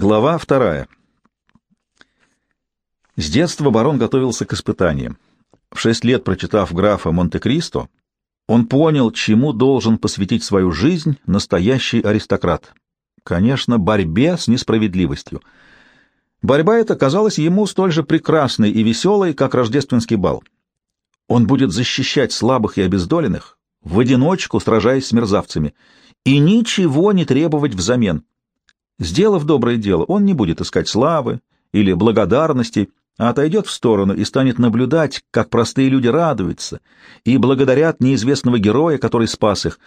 Глава вторая. С детства барон готовился к испытаниям. В шесть лет, прочитав графа Монте-Кристо, он понял, чему должен посвятить свою жизнь настоящий аристократ. Конечно, борьбе с несправедливостью. Борьба эта казалась ему столь же прекрасной и веселой, как рождественский бал. Он будет защищать слабых и обездоленных, в одиночку сражаясь с мерзавцами, и ничего не требовать взамен — Сделав доброе дело, он не будет искать славы или благодарности, а отойдет в сторону и станет наблюдать, как простые люди радуются и благодарят неизвестного героя, который спас их.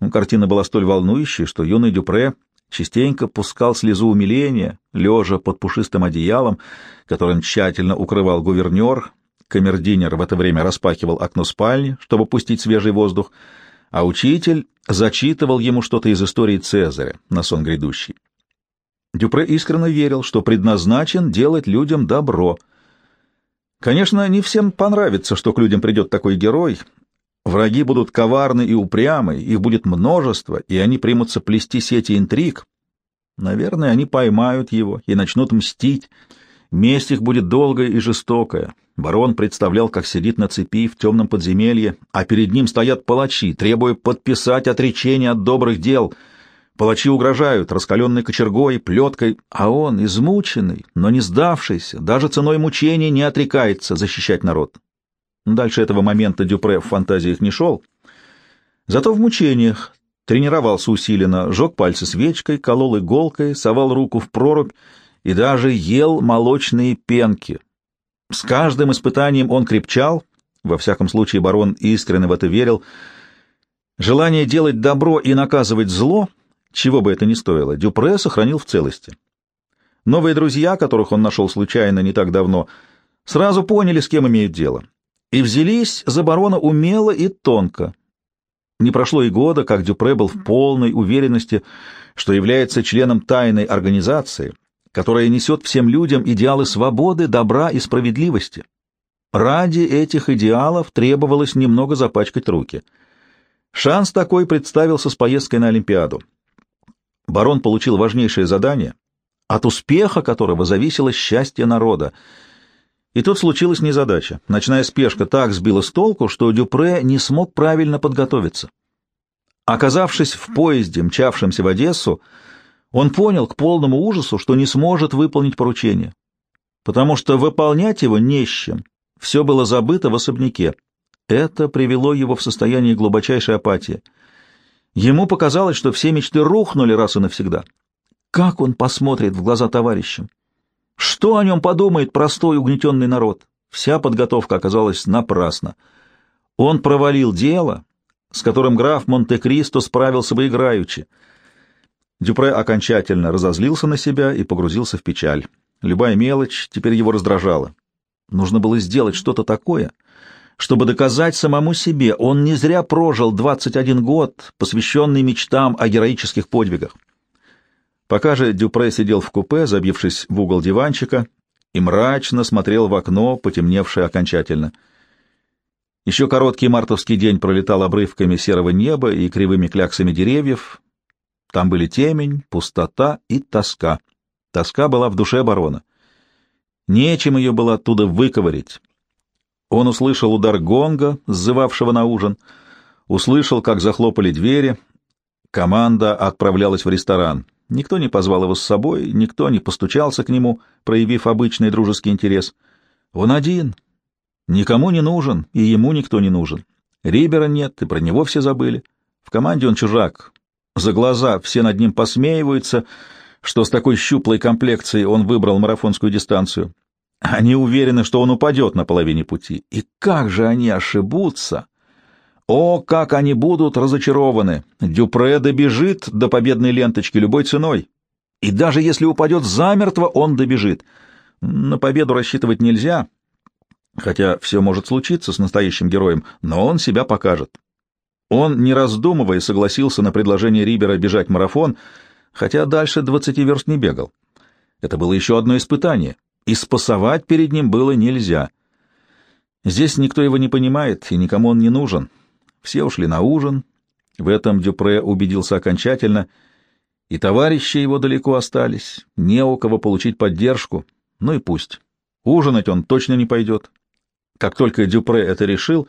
Ну, картина была столь волнующей, что юный Дюпре частенько пускал слезу умиления, лежа под пушистым одеялом, которым тщательно укрывал гувернер. Камердинер в это время распахивал окно спальни, чтобы пустить свежий воздух, а учитель зачитывал ему что-то из истории Цезаря на сон грядущий. Дюпре искренне верил, что предназначен делать людям добро. Конечно, не всем понравится, что к людям придет такой герой. Враги будут коварны и упрямы, их будет множество, и они примутся плести сети интриг. Наверное, они поймают его и начнут мстить. Месть их будет долгая и жестокая. Барон представлял, как сидит на цепи в темном подземелье, а перед ним стоят палачи, требуя подписать отречение от добрых дел — Палачи угрожают раскаленной кочергой, плеткой, а он, измученный, но не сдавшийся, даже ценой мучений не отрекается защищать народ. Дальше этого момента Дюпре в фантазиях не шел. Зато в мучениях тренировался усиленно, жег пальцы свечкой, колол иголкой, совал руку в прорубь и даже ел молочные пенки. С каждым испытанием он крепчал, во всяком случае барон искренне в это верил. Желание делать добро и наказывать зло — чего бы это ни стоило, Дюпре сохранил в целости. Новые друзья, которых он нашел случайно не так давно, сразу поняли, с кем имеют дело, и взялись за барона умело и тонко. Не прошло и года, как Дюпре был в полной уверенности, что является членом тайной организации, которая несет всем людям идеалы свободы, добра и справедливости. Ради этих идеалов требовалось немного запачкать руки. Шанс такой представился с поездкой на Олимпиаду барон получил важнейшее задание, от успеха которого зависело счастье народа. И тут случилась незадача. Ночная спешка так сбила с толку, что Дюпре не смог правильно подготовиться. Оказавшись в поезде, мчавшемся в Одессу, он понял к полному ужасу, что не сможет выполнить поручение, потому что выполнять его не с чем. Все было забыто в особняке. Это привело его в состояние глубочайшей апатии — Ему показалось, что все мечты рухнули раз и навсегда. Как он посмотрит в глаза товарищам? Что о нем подумает простой угнетенный народ? Вся подготовка оказалась напрасна. Он провалил дело, с которым граф Монте-Кристо справился бы играючи. Дюпре окончательно разозлился на себя и погрузился в печаль. Любая мелочь теперь его раздражала. Нужно было сделать что-то такое — чтобы доказать самому себе, он не зря прожил 21 год, посвященный мечтам о героических подвигах. Пока же Дюпре сидел в купе, забившись в угол диванчика, и мрачно смотрел в окно, потемневшее окончательно. Еще короткий мартовский день пролетал обрывками серого неба и кривыми кляксами деревьев. Там были темень, пустота и тоска. Тоска была в душе барона. Нечем ее было оттуда выковырить. Он услышал удар гонга, сзывавшего на ужин, услышал, как захлопали двери. Команда отправлялась в ресторан. Никто не позвал его с собой, никто не постучался к нему, проявив обычный дружеский интерес. Он один, никому не нужен, и ему никто не нужен. Рибера нет, и про него все забыли. В команде он чужак. За глаза все над ним посмеиваются, что с такой щуплой комплекцией он выбрал марафонскую дистанцию. Они уверены, что он упадет на половине пути. И как же они ошибутся! О, как они будут разочарованы! Дюпре добежит до победной ленточки любой ценой. И даже если упадет замертво, он добежит. На победу рассчитывать нельзя, хотя все может случиться с настоящим героем, но он себя покажет. Он, не раздумывая, согласился на предложение Рибера бежать марафон, хотя дальше двадцати верст не бегал. Это было еще одно испытание и спасовать перед ним было нельзя. Здесь никто его не понимает, и никому он не нужен. Все ушли на ужин. В этом Дюпре убедился окончательно. И товарищи его далеко остались, не у кого получить поддержку. Ну и пусть. Ужинать он точно не пойдет. Как только Дюпре это решил,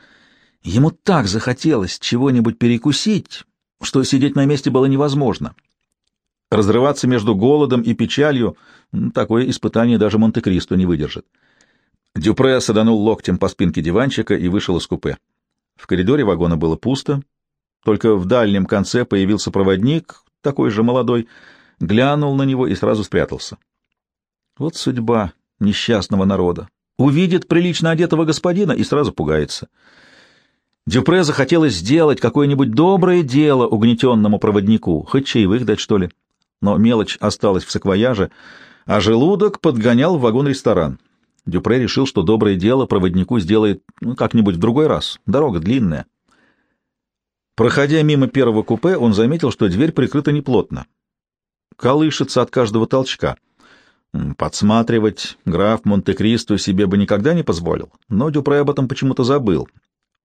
ему так захотелось чего-нибудь перекусить, что сидеть на месте было невозможно. Разрываться между голодом и печалью — такое испытание даже Монте-Кристо не выдержит. Дюпре саданул локтем по спинке диванчика и вышел из купе. В коридоре вагона было пусто, только в дальнем конце появился проводник, такой же молодой, глянул на него и сразу спрятался. Вот судьба несчастного народа. Увидит прилично одетого господина и сразу пугается. Дюпре захотелось сделать какое-нибудь доброе дело угнетенному проводнику, хоть чаевых дать, что ли. Но мелочь осталась в саквояже, а желудок подгонял в вагон-ресторан. Дюпре решил, что доброе дело проводнику сделает ну, как-нибудь в другой раз. Дорога длинная. Проходя мимо первого купе, он заметил, что дверь прикрыта неплотно. Колышется от каждого толчка. Подсматривать граф Монте-Кристо себе бы никогда не позволил, но Дюпре об этом почему-то забыл.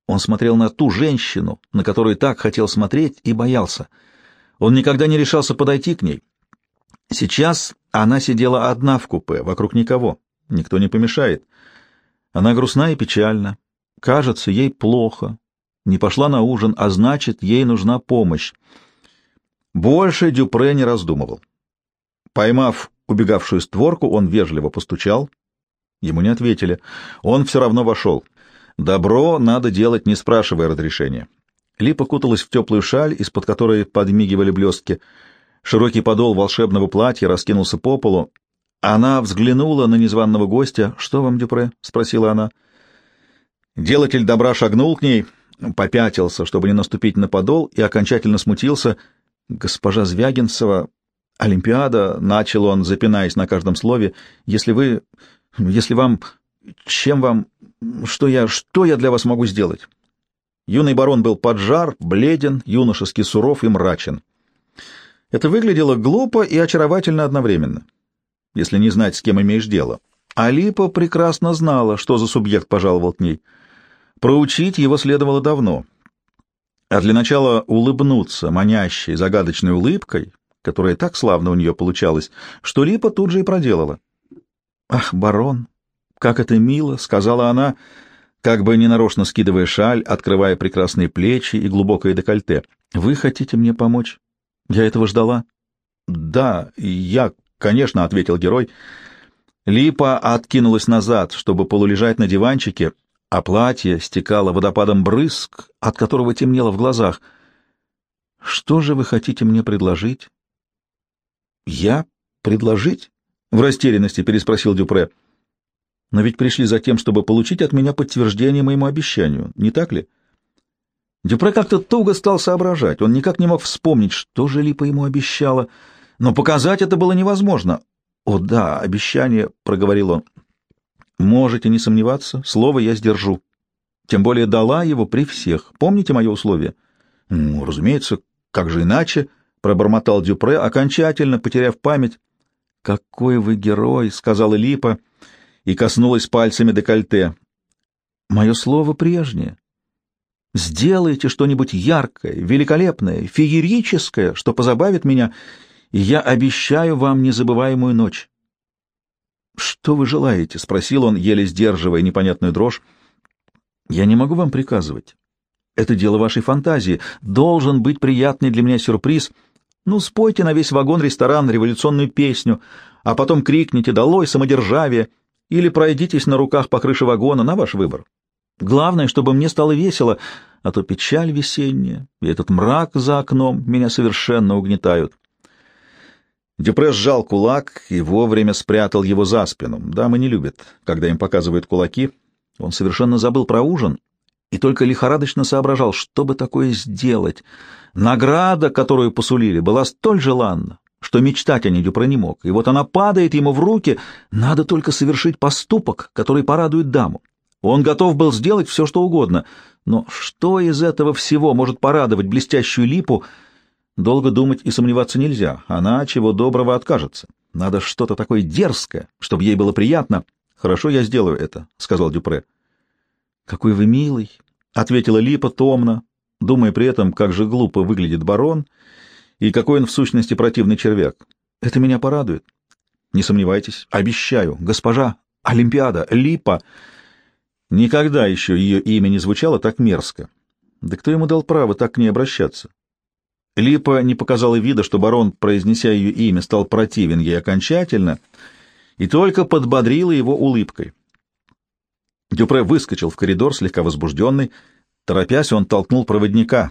Он смотрел на ту женщину, на которую так хотел смотреть, и боялся. Он никогда не решался подойти к ней. Сейчас она сидела одна в купе, вокруг никого. Никто не помешает. Она грустна и печальна. Кажется, ей плохо. Не пошла на ужин, а значит, ей нужна помощь. Больше Дюпре не раздумывал. Поймав убегавшую створку, он вежливо постучал. Ему не ответили. Он все равно вошел. Добро надо делать, не спрашивая разрешения. Липа куталась в теплую шаль, из-под которой подмигивали блестки. Широкий подол волшебного платья раскинулся по полу. Она взглянула на незваного гостя. «Что вам, Дюпре?» — спросила она. Делатель добра шагнул к ней, попятился, чтобы не наступить на подол, и окончательно смутился. «Госпожа Звягинцева, Олимпиада», — начал он, запинаясь на каждом слове, — «если вы... если вам... чем вам... что я... что я для вас могу сделать?» Юный барон был поджар, бледен, юношески суров и мрачен. Это выглядело глупо и очаровательно одновременно если не знать, с кем имеешь дело. Алипа прекрасно знала, что за субъект пожаловал к ней. Проучить его следовало давно. А для начала улыбнуться манящей, загадочной улыбкой, которая так славно у нее получалась, что Липа тут же и проделала. «Ах, барон, как это мило!» — сказала она, как бы ненарочно скидывая шаль, открывая прекрасные плечи и глубокое декольте. «Вы хотите мне помочь? Я этого ждала?» «Да, я, «Конечно», — ответил герой. Липа откинулась назад, чтобы полулежать на диванчике, а платье стекало водопадом брызг, от которого темнело в глазах. «Что же вы хотите мне предложить?» «Я? Предложить?» — в растерянности переспросил Дюпре. «Но ведь пришли за тем, чтобы получить от меня подтверждение моему обещанию, не так ли?» Дюпре как-то туго стал соображать. Он никак не мог вспомнить, что же Липа ему обещала — но показать это было невозможно. «О да, обещание», — проговорил он. «Можете не сомневаться, слово я сдержу. Тем более дала его при всех. Помните мое условие?» «Ну, разумеется, как же иначе?» — пробормотал Дюпре, окончательно потеряв память. «Какой вы герой!» — сказала Липа и коснулась пальцами декольте. «Мое слово прежнее. Сделайте что-нибудь яркое, великолепное, феерическое, что позабавит меня, и я обещаю вам незабываемую ночь. — Что вы желаете? — спросил он, еле сдерживая непонятную дрожь. — Я не могу вам приказывать. Это дело вашей фантазии. Должен быть приятный для меня сюрприз. Ну, спойте на весь вагон-ресторан революционную песню, а потом крикните «Долой самодержавие!» Или пройдитесь на руках по крыше вагона, на ваш выбор. Главное, чтобы мне стало весело, а то печаль весенняя и этот мрак за окном меня совершенно угнетают. Дюпре сжал кулак и вовремя спрятал его за спину. Дамы не любят, когда им показывают кулаки. Он совершенно забыл про ужин и только лихорадочно соображал, что бы такое сделать. Награда, которую посулили, была столь желанна, что мечтать о ней Дюпре не мог. И вот она падает ему в руки, надо только совершить поступок, который порадует даму. Он готов был сделать все, что угодно, но что из этого всего может порадовать блестящую липу — Долго думать и сомневаться нельзя. Она чего доброго откажется. Надо что-то такое дерзкое, чтобы ей было приятно. Хорошо, я сделаю это, — сказал Дюпре. Какой вы милый, — ответила Липа томно, думая при этом, как же глупо выглядит барон, И какой он в сущности противный червяк. Это меня порадует. Не сомневайтесь, обещаю, госпожа Олимпиада, Липа. Никогда еще ее имя не звучало так мерзко. Да кто ему дал право так к ней обращаться? Липа не показала вида, что барон, произнеся ее имя, стал противен ей окончательно, и только подбодрила его улыбкой. Дюпре выскочил в коридор, слегка возбужденный. Торопясь, он толкнул проводника,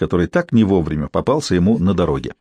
который так не вовремя попался ему на дороге.